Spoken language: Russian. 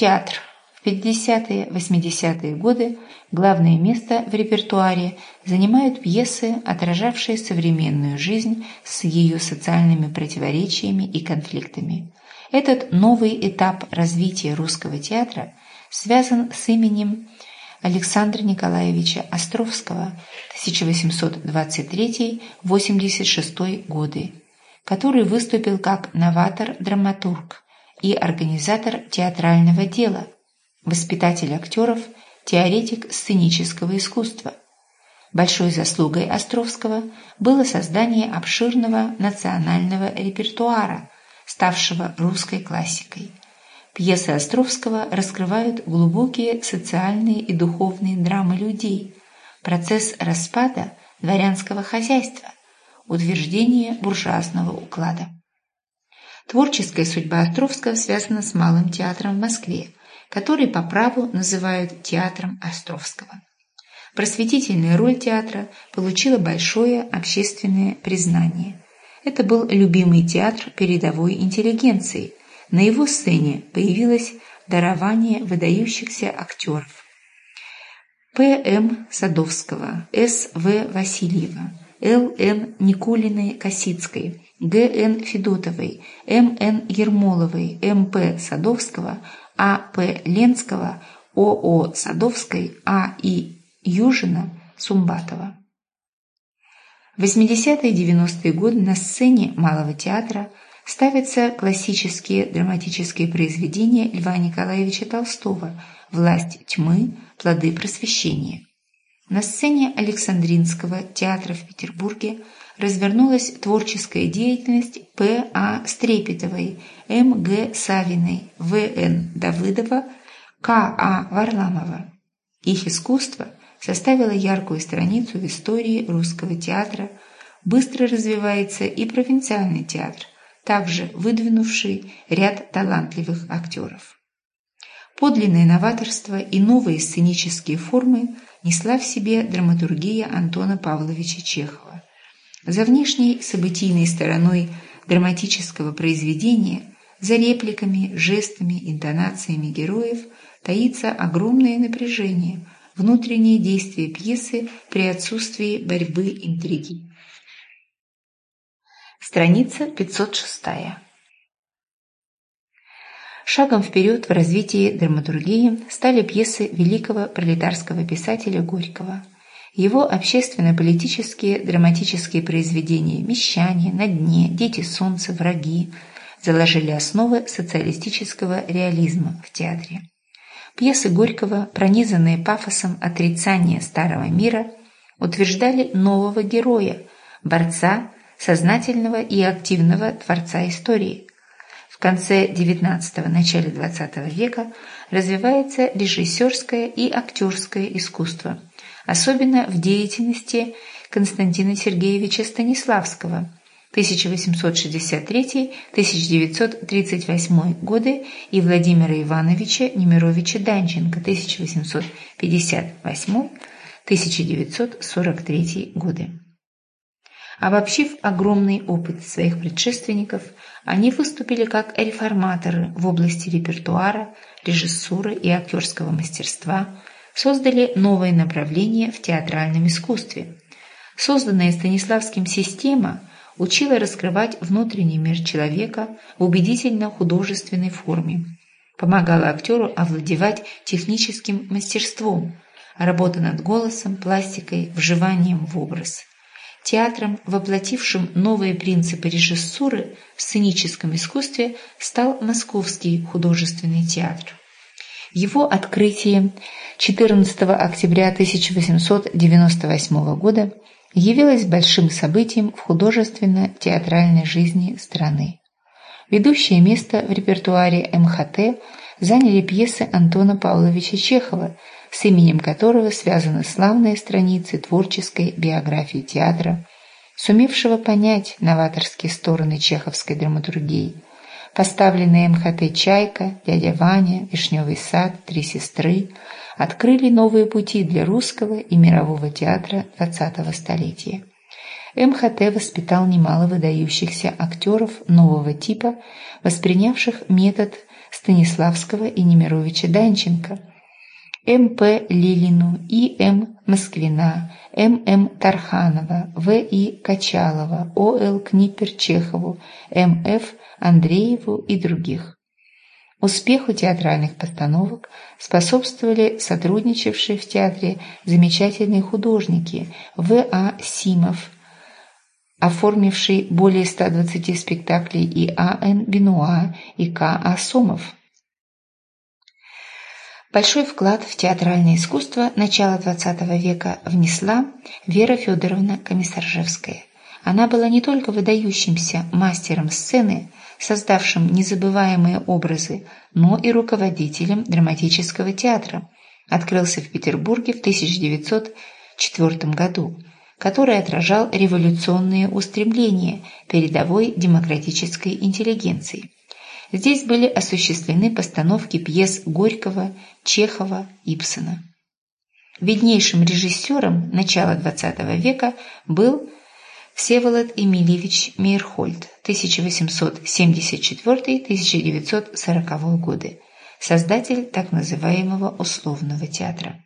Театр. В 50-80-е годы главное место в репертуаре занимают пьесы, отражавшие современную жизнь с ее социальными противоречиями и конфликтами. Этот новый этап развития русского театра связан с именем Александра Николаевича Островского 1823-86 годы, который выступил как новатор-драматург и организатор театрального дела, воспитатель актеров, теоретик сценического искусства. Большой заслугой Островского было создание обширного национального репертуара, ставшего русской классикой. Пьесы Островского раскрывают глубокие социальные и духовные драмы людей, процесс распада дворянского хозяйства, утверждение буржуазного уклада. Творческая судьба Островского связана с Малым театром в Москве, который по праву называют театром Островского. Просветительная роль театра получила большое общественное признание. Это был любимый театр передовой интеллигенции – на его сцене появилось дарование выдающихся актеров. П.М. Садовского, С.В. Васильева, Л.Н. Никулиной-Косицкой, Г.Н. Федотовой, М.Н. Ермоловой, М.П. Садовского, А.П. Ленского, О.О. Садовской, А.И. Южина, Сумбатова. В 80-е и 90-е годы на сцене Малого театра ставятся классические драматические произведения Льва Николаевича Толстого «Власть тьмы. Плоды просвещения». На сцене Александринского театра в Петербурге развернулась творческая деятельность П. А. Стрепетовой, М. Г. Савиной, В. Н. Давыдова, К. А. Варламова. Их искусство составило яркую страницу в истории русского театра, быстро развивается и провинциальный театр – также выдвинувший ряд талантливых актеров. Подлинное новаторство и новые сценические формы несла в себе драматургия Антона Павловича Чехова. За внешней событийной стороной драматического произведения, за репликами, жестами, интонациями героев таится огромное напряжение, внутреннее действие пьесы при отсутствии борьбы интриги. Страница 506. Шагом вперед в развитии драматургии стали пьесы великого пролетарского писателя Горького. Его общественно-политические драматические произведения «Мещане», «На дне», «Дети солнца», «Враги» заложили основы социалистического реализма в театре. Пьесы Горького, пронизанные пафосом отрицания старого мира, утверждали нового героя, борца сознательного и активного творца истории. В конце XIX – начале XX века развивается режиссерское и актерское искусство, особенно в деятельности Константина Сергеевича Станиславского 1863-1938 годы и Владимира Ивановича Немировича Данченко 1858-1943 годы. Обобщив огромный опыт своих предшественников, они выступили как реформаторы в области репертуара, режиссуры и актерского мастерства, создали новое направление в театральном искусстве. Созданная Станиславским система учила раскрывать внутренний мир человека в убедительно художественной форме, помогала актеру овладевать техническим мастерством, работа над голосом, пластикой, вживанием в образ – Театром, воплотившим новые принципы режиссуры в сценическом искусстве, стал Московский художественный театр. Его открытие 14 октября 1898 года явилось большим событием в художественно-театральной жизни страны. Ведущее место в репертуаре МХТ заняли пьесы Антона Павловича Чехова – с именем которого связаны славные страницы творческой биографии театра, сумевшего понять новаторские стороны чеховской драматургии. Поставленные МХТ «Чайка», «Дядя Ваня», «Вишневый сад», «Три сестры» открыли новые пути для русского и мирового театра XX столетия. МХТ воспитал немало выдающихся актеров нового типа, воспринявших метод Станиславского и Немировича Данченко, М.П. Лилину, И.М. Москвина, М.М. Тарханова, В.И. Качалова, О.Л. Книпер-Чехову, М.Ф. Андрееву и других. Успеху театральных постановок способствовали сотрудничавшие в театре замечательные художники В.А. Симов, оформивший более 120 спектаклей, и А.Н. Бенуа и К.А. Сомов. Большой вклад в театральное искусство начала XX века внесла Вера Федоровна Комиссаржевская. Она была не только выдающимся мастером сцены, создавшим незабываемые образы, но и руководителем драматического театра. Открылся в Петербурге в 1904 году, который отражал революционные устремления передовой демократической интеллигенции. Здесь были осуществлены постановки пьес Горького, Чехова, Ибсена. Виднейшим режиссером начала XX века был Всеволод Эмильевич Мейерхольд, 1874-1940 годы, создатель так называемого условного театра.